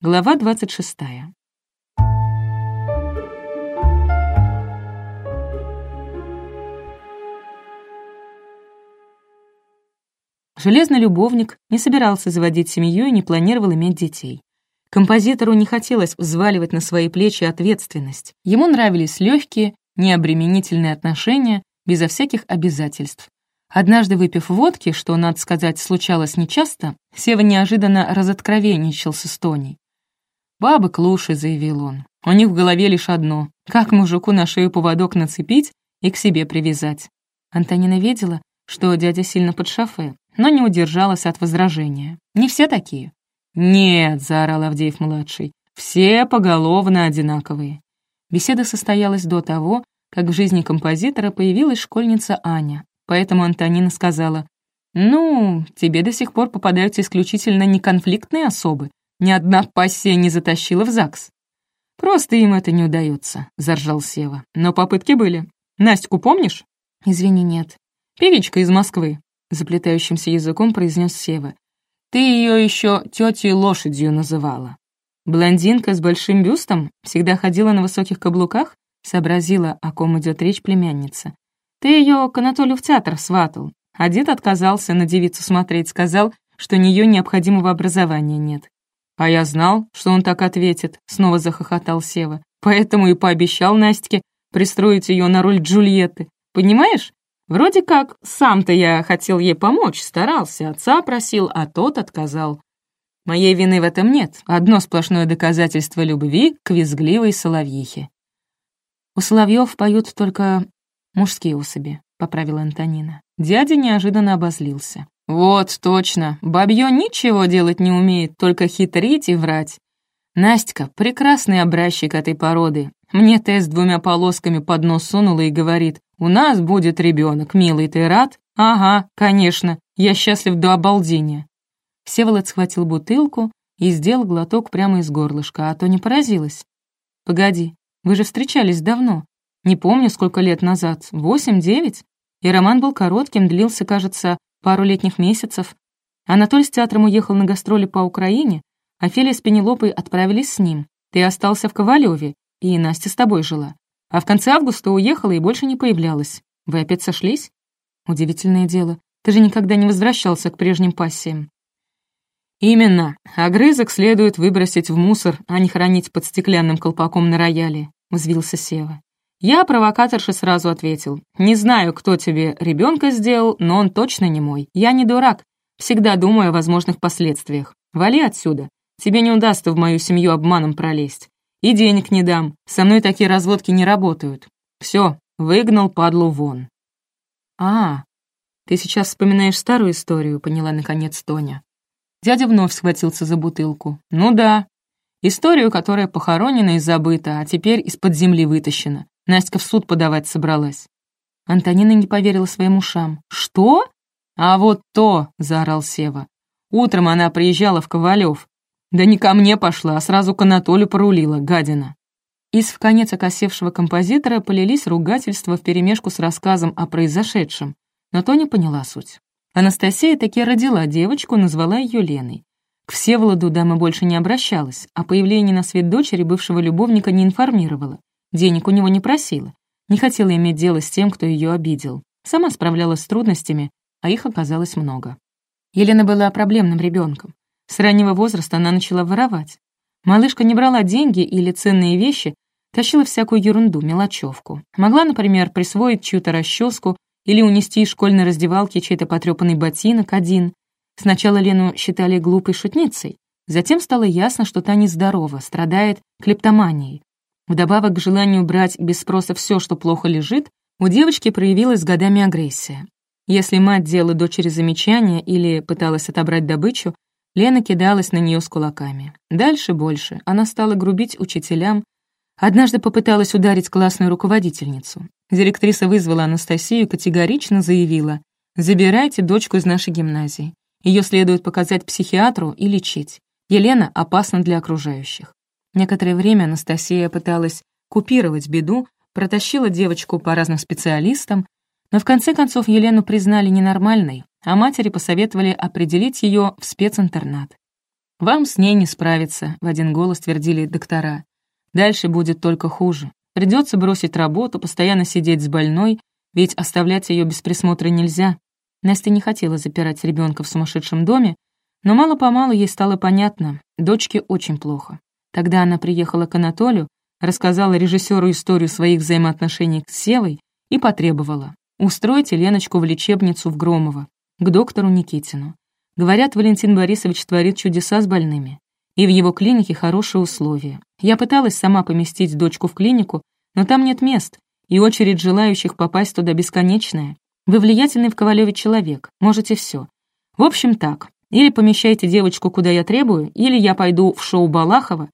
Глава 26. Железный любовник не собирался заводить семью и не планировал иметь детей. Композитору не хотелось взваливать на свои плечи ответственность. Ему нравились легкие, необременительные отношения, безо всяких обязательств. Однажды выпив водки, что, надо сказать, случалось нечасто, Сева неожиданно разоткровенничался с Тоней. «Бабы клуши», — заявил он. «У них в голове лишь одно — как мужику на шею поводок нацепить и к себе привязать». Антонина видела, что дядя сильно под шофе, но не удержалась от возражения. «Не все такие». «Нет», — заорал Авдеев-младший, — «все поголовно одинаковые». Беседа состоялась до того, как в жизни композитора появилась школьница Аня, поэтому Антонина сказала, «Ну, тебе до сих пор попадаются исключительно неконфликтные особы, ни одна пассия не затащила в ЗАГС». «Просто им это не удается», — заржал Сева. «Но попытки были. Настю помнишь?» «Извини, нет». «Певичка из Москвы», — заплетающимся языком произнес Сева. «Ты ее еще тетей лошадью называла». «Блондинка с большим бюстом всегда ходила на высоких каблуках?» — сообразила, о ком идет речь племянница. «Ты ее к Анатолию в театр сватал, а дед отказался на девицу смотреть, сказал, что у нее необходимого образования нет». «А я знал, что он так ответит», — снова захохотал Сева. «Поэтому и пообещал Настике пристроить ее на роль Джульетты. Понимаешь? Вроде как, сам-то я хотел ей помочь, старался, отца просил, а тот отказал. Моей вины в этом нет. Одно сплошное доказательство любви к визгливой соловьихе. У соловьев поют только мужские особи, поправила Антонина. Дядя неожиданно обозлился. Вот, точно, бабье ничего делать не умеет, только хитрить и врать. Настя — прекрасный образчик этой породы. Мне тест двумя полосками под нос сунула и говорит, «У нас будет ребенок, милый, ты рад?» «Ага, конечно, я счастлив до обалдения». Всеволод схватил бутылку и сделал глоток прямо из горлышка, а то не поразилась. «Погоди, вы же встречались давно. Не помню, сколько лет назад, восемь-девять? И роман был коротким, длился, кажется, пару летних месяцев. Анатоль с театром уехал на гастроли по Украине, а Феля с Пенелопой отправились с ним. Ты остался в Ковалеве, и Настя с тобой жила. А в конце августа уехала и больше не появлялась. Вы опять сошлись? Удивительное дело. Ты же никогда не возвращался к прежним пассиям. Именно. Огрызок следует выбросить в мусор, а не хранить под стеклянным колпаком на рояле, взвился Сева. Я провокаторше сразу ответил. Не знаю, кто тебе ребенка сделал, но он точно не мой. Я не дурак. Всегда думаю о возможных последствиях. Вали отсюда. Тебе не удастся в мою семью обманом пролезть. И денег не дам. Со мной такие разводки не работают. Все, выгнал падлу вон. А, ты сейчас вспоминаешь старую историю, поняла наконец Тоня. Дядя вновь схватился за бутылку. Ну да. Историю, которая похоронена и забыта, а теперь из-под земли вытащена. Настя в суд подавать собралась. Антонина не поверила своим ушам. «Что?» «А вот то!» — заорал Сева. Утром она приезжала в Ковалев. Да не ко мне пошла, а сразу к Анатолию порулила, гадина. Из вконец окосевшего композитора полились ругательства вперемешку с рассказом о произошедшем, но Тоня поняла суть. Анастасия таки родила девочку, назвала ее Леной. К Всеволоду дама больше не обращалась, а появление на свет дочери бывшего любовника не информировала. Денег у него не просила. Не хотела иметь дело с тем, кто ее обидел. Сама справлялась с трудностями, а их оказалось много. Елена была проблемным ребенком. С раннего возраста она начала воровать. Малышка не брала деньги или ценные вещи, тащила всякую ерунду, мелочевку. Могла, например, присвоить чью-то расческу или унести из школьной раздевалки чей-то потрепанный ботинок один. Сначала Лену считали глупой шутницей, затем стало ясно, что та нездорова, страдает клептоманией. Вдобавок к желанию брать без спроса все, что плохо лежит, у девочки проявилась годами агрессия. Если мать делала дочери замечания или пыталась отобрать добычу, Лена кидалась на нее с кулаками. Дальше больше. Она стала грубить учителям. Однажды попыталась ударить классную руководительницу. Директриса вызвала Анастасию и категорично заявила «Забирайте дочку из нашей гимназии. Ее следует показать психиатру и лечить. Елена опасна для окружающих». Некоторое время Анастасия пыталась купировать беду, протащила девочку по разным специалистам, но в конце концов Елену признали ненормальной, а матери посоветовали определить ее в специнтернат. «Вам с ней не справиться», — в один голос твердили доктора. «Дальше будет только хуже. Придется бросить работу, постоянно сидеть с больной, ведь оставлять ее без присмотра нельзя». Настя не хотела запирать ребенка в сумасшедшем доме, но мало-помалу ей стало понятно, дочке очень плохо. Тогда она приехала к Анатолию, рассказала режиссеру историю своих взаимоотношений с Севой и потребовала устроить Леночку в лечебницу в Громово, к доктору Никитину. Говорят, Валентин Борисович творит чудеса с больными. И в его клинике хорошие условия. Я пыталась сама поместить дочку в клинику, но там нет мест, и очередь желающих попасть туда бесконечная. Вы влиятельный в Ковалеве человек, можете все. В общем так, или помещайте девочку, куда я требую, или я пойду в шоу Балахова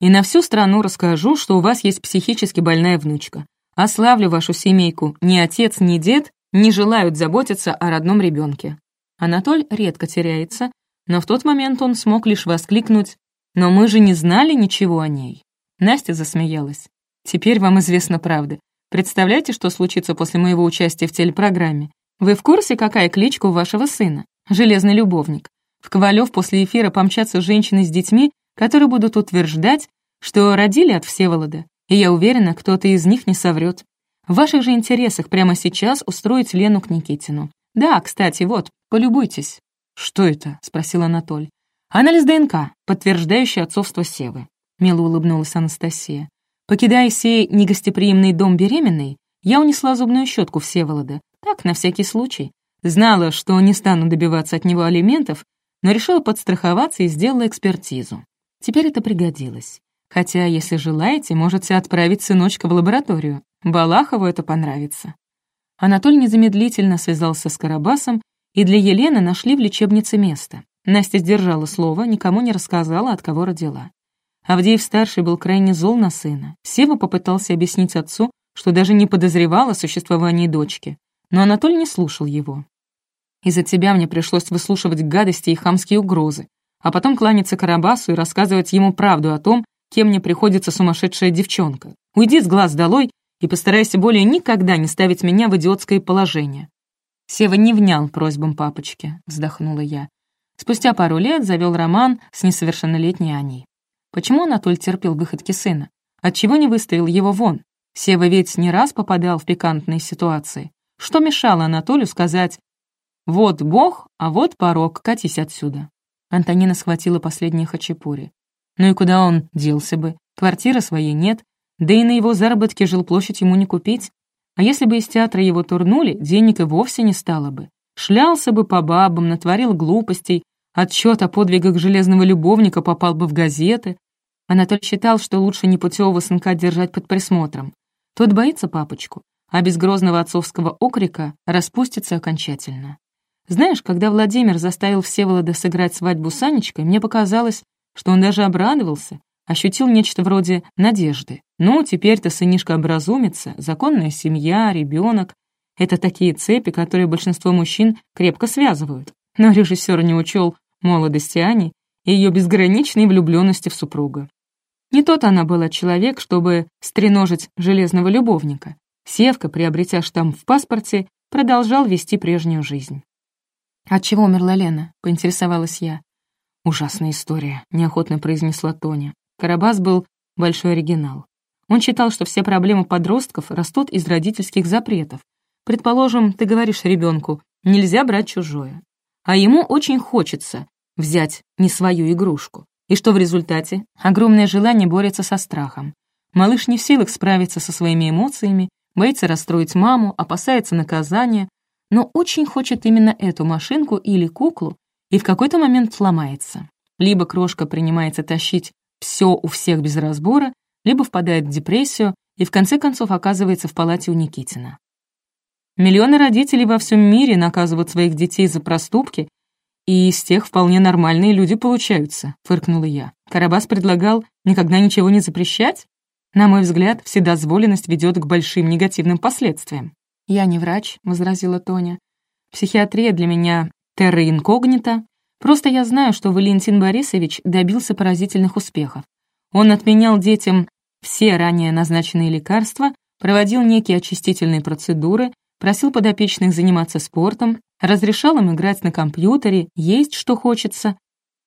и на всю страну расскажу, что у вас есть психически больная внучка. Ославлю вашу семейку. Ни отец, ни дед не желают заботиться о родном ребенке. Анатоль редко теряется, но в тот момент он смог лишь воскликнуть «Но мы же не знали ничего о ней». Настя засмеялась. «Теперь вам известна правда. Представляете, что случится после моего участия в телепрограмме? Вы в курсе, какая кличка у вашего сына? Железный любовник. В Ковалев после эфира помчатся женщины с детьми, которые будут утверждать, что родили от Всеволода, и я уверена, кто-то из них не соврет. В ваших же интересах прямо сейчас устроить Лену к Никитину. Да, кстати, вот, полюбуйтесь. «Что это?» — спросил Анатоль. «Анализ ДНК, подтверждающий отцовство Севы», — мило улыбнулась Анастасия. Покидая сей негостеприимный дом беременной, я унесла зубную щетку Всеволода, так, на всякий случай. Знала, что не стану добиваться от него алиментов, но решила подстраховаться и сделала экспертизу. Теперь это пригодилось. Хотя, если желаете, можете отправить сыночка в лабораторию. Балахову это понравится». Анатоль незамедлительно связался с Карабасом, и для Елены нашли в лечебнице место. Настя сдержала слово, никому не рассказала, от кого родила. Авдеев-старший был крайне зол на сына. Сева попытался объяснить отцу, что даже не подозревал о существовании дочки. Но Анатоль не слушал его. «Из-за тебя мне пришлось выслушивать гадости и хамские угрозы а потом кланяться Карабасу и рассказывать ему правду о том, кем мне приходится сумасшедшая девчонка. Уйди с глаз долой и постарайся более никогда не ставить меня в идиотское положение». Сева не внял просьбам папочки, вздохнула я. Спустя пару лет завел роман с несовершеннолетней Аней. Почему Анатоль терпел выходки сына? Отчего не выставил его вон? Сева ведь не раз попадал в пикантные ситуации. Что мешало Анатолию сказать «Вот Бог, а вот порог, катись отсюда». Антонина схватила последние хачапури. Ну и куда он делся бы? Квартиры своей нет, да и на его заработки жилплощадь ему не купить. А если бы из театра его турнули, денег и вовсе не стало бы. Шлялся бы по бабам, натворил глупостей, отчет о подвигах железного любовника попал бы в газеты. Анатоль считал, что лучше непутевого сынка держать под присмотром. Тот боится папочку, а без грозного отцовского окрика распустится окончательно. Знаешь, когда Владимир заставил Всеволода сыграть свадьбу с Анечкой, мне показалось, что он даже обрадовался, ощутил нечто вроде надежды. Ну, теперь-то сынишка образумится, законная семья, ребенок. Это такие цепи, которые большинство мужчин крепко связывают. Но режиссер не учел молодости Ани и ее безграничной влюбленности в супруга. Не тот она была человек, чтобы стреножить железного любовника. Севка, приобретя штамп в паспорте, продолжал вести прежнюю жизнь. «От чего умерла Лена?» — поинтересовалась я. «Ужасная история», — неохотно произнесла Тоня. Карабас был большой оригинал. Он считал, что все проблемы подростков растут из родительских запретов. Предположим, ты говоришь ребенку, нельзя брать чужое. А ему очень хочется взять не свою игрушку. И что в результате? Огромное желание борется со страхом. Малыш не в силах справиться со своими эмоциями, боится расстроить маму, опасается наказания, но очень хочет именно эту машинку или куклу, и в какой-то момент сломается. Либо крошка принимается тащить все у всех без разбора, либо впадает в депрессию и в конце концов оказывается в палате у Никитина. Миллионы родителей во всем мире наказывают своих детей за проступки, и из тех вполне нормальные люди получаются, фыркнула я. Карабас предлагал никогда ничего не запрещать? На мой взгляд, вседозволенность ведет к большим негативным последствиям. «Я не врач», — возразила Тоня. «Психиатрия для меня терра инкогнита. Просто я знаю, что Валентин Борисович добился поразительных успехов. Он отменял детям все ранее назначенные лекарства, проводил некие очистительные процедуры, просил подопечных заниматься спортом, разрешал им играть на компьютере, есть что хочется.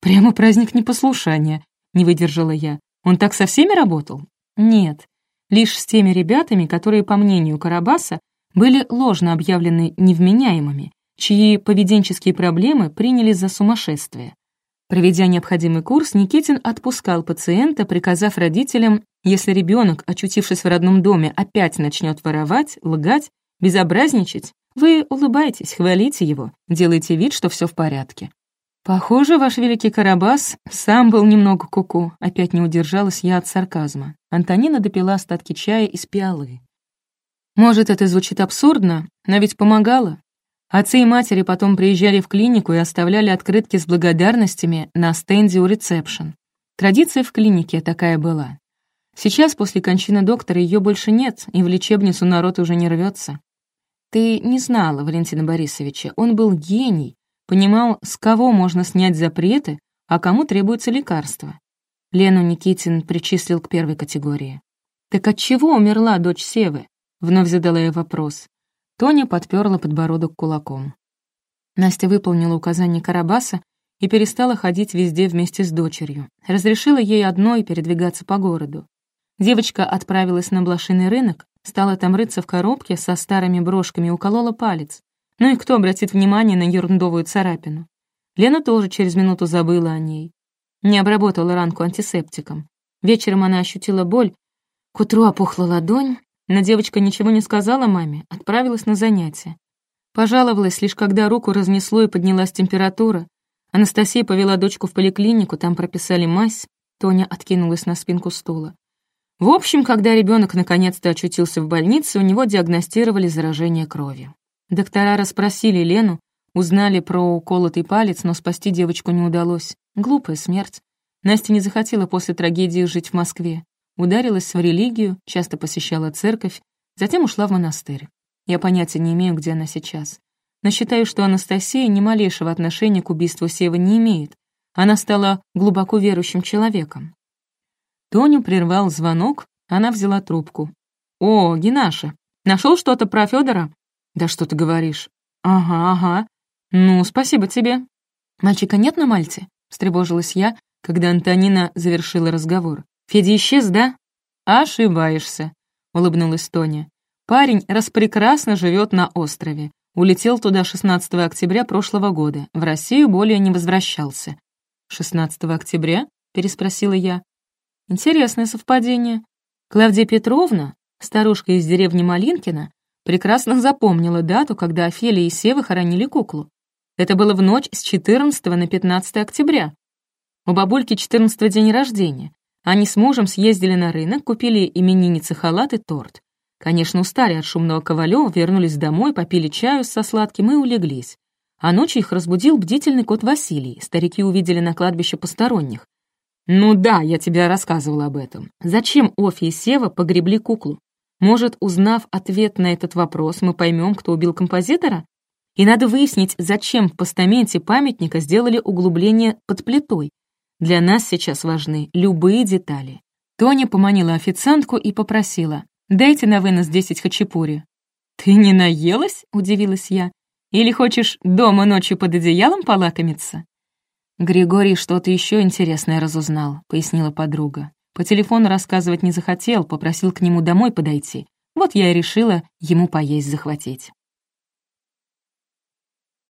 Прямо праздник непослушания, не выдержала я. Он так со всеми работал? Нет, лишь с теми ребятами, которые, по мнению Карабаса, были ложно объявлены невменяемыми, чьи поведенческие проблемы приняли за сумасшествие. Проведя необходимый курс, Никитин отпускал пациента, приказав родителям, если ребенок, очутившись в родном доме, опять начнет воровать, лгать, безобразничать, вы улыбаетесь, хвалите его, делаете вид, что все в порядке. Похоже, ваш великий Карабас сам был немного куку. -ку. Опять не удержалась я от сарказма. Антонина допила остатки чая из пиалы. Может, это звучит абсурдно, но ведь помогало. Отцы и матери потом приезжали в клинику и оставляли открытки с благодарностями на стенде у ресепшн. Традиция в клинике такая была. Сейчас, после кончины доктора, ее больше нет, и в лечебницу народ уже не рвется. Ты не знала Валентина Борисовича, он был гений, понимал, с кого можно снять запреты, а кому требуется лекарство. Лену Никитин причислил к первой категории. «Так от чего умерла дочь Севы?» — вновь задала я вопрос. Тоня подперла подбородок кулаком. Настя выполнила указание Карабаса и перестала ходить везде вместе с дочерью. Разрешила ей одной передвигаться по городу. Девочка отправилась на блошиный рынок, стала там рыться в коробке со старыми брошками и уколола палец. Ну и кто обратит внимание на ерундовую царапину? Лена тоже через минуту забыла о ней. Не обработала ранку антисептиком. Вечером она ощутила боль, к утру опухла ладонь, но девочка ничего не сказала маме, отправилась на занятия. Пожаловалась лишь когда руку разнесло и поднялась температура. Анастасия повела дочку в поликлинику, там прописали мазь. Тоня откинулась на спинку стула. В общем, когда ребенок наконец-то очутился в больнице, у него диагностировали заражение крови. Доктора расспросили Лену, узнали про уколотый палец, но спасти девочку не удалось. Глупая смерть. Настя не захотела после трагедии жить в Москве ударилась в религию, часто посещала церковь, затем ушла в монастырь. Я понятия не имею, где она сейчас. Но считаю, что Анастасия ни малейшего отношения к убийству Севы не имеет. Она стала глубоко верующим человеком. Тоню прервал звонок, она взяла трубку. «О, Генаша, нашел что-то про Федора? «Да что ты говоришь?» «Ага, ага. Ну, спасибо тебе». «Мальчика нет на Мальте?» — встревожилась я, когда Антонина завершила разговор. «Федя исчез, да?» «Ошибаешься», — улыбнулась Тоня. «Парень распрекрасно живет на острове. Улетел туда 16 октября прошлого года. В Россию более не возвращался». «16 октября?» — переспросила я. «Интересное совпадение. Клавдия Петровна, старушка из деревни Малинкина, прекрасно запомнила дату, когда Офелия и Сева хоронили куклу. Это было в ночь с 14 на 15 октября. У бабульки 14 день рождения. Они с мужем съездили на рынок, купили имениннице халат и торт. Конечно, устали от шумного Ковалева, вернулись домой, попили чаю со сладким и улеглись. А ночью их разбудил бдительный кот Василий. Старики увидели на кладбище посторонних. «Ну да, я тебе рассказывала об этом. Зачем Офи и Сева погребли куклу? Может, узнав ответ на этот вопрос, мы поймем, кто убил композитора? И надо выяснить, зачем в постаменте памятника сделали углубление под плитой, для нас сейчас важны любые детали. Тоня поманила официантку и попросила. «Дайте на вынос десять хачапури». «Ты не наелась?» — удивилась я. «Или хочешь дома ночью под одеялом полакомиться?» «Григорий что-то еще интересное разузнал», — пояснила подруга. По телефону рассказывать не захотел, попросил к нему домой подойти. Вот я и решила ему поесть захватить.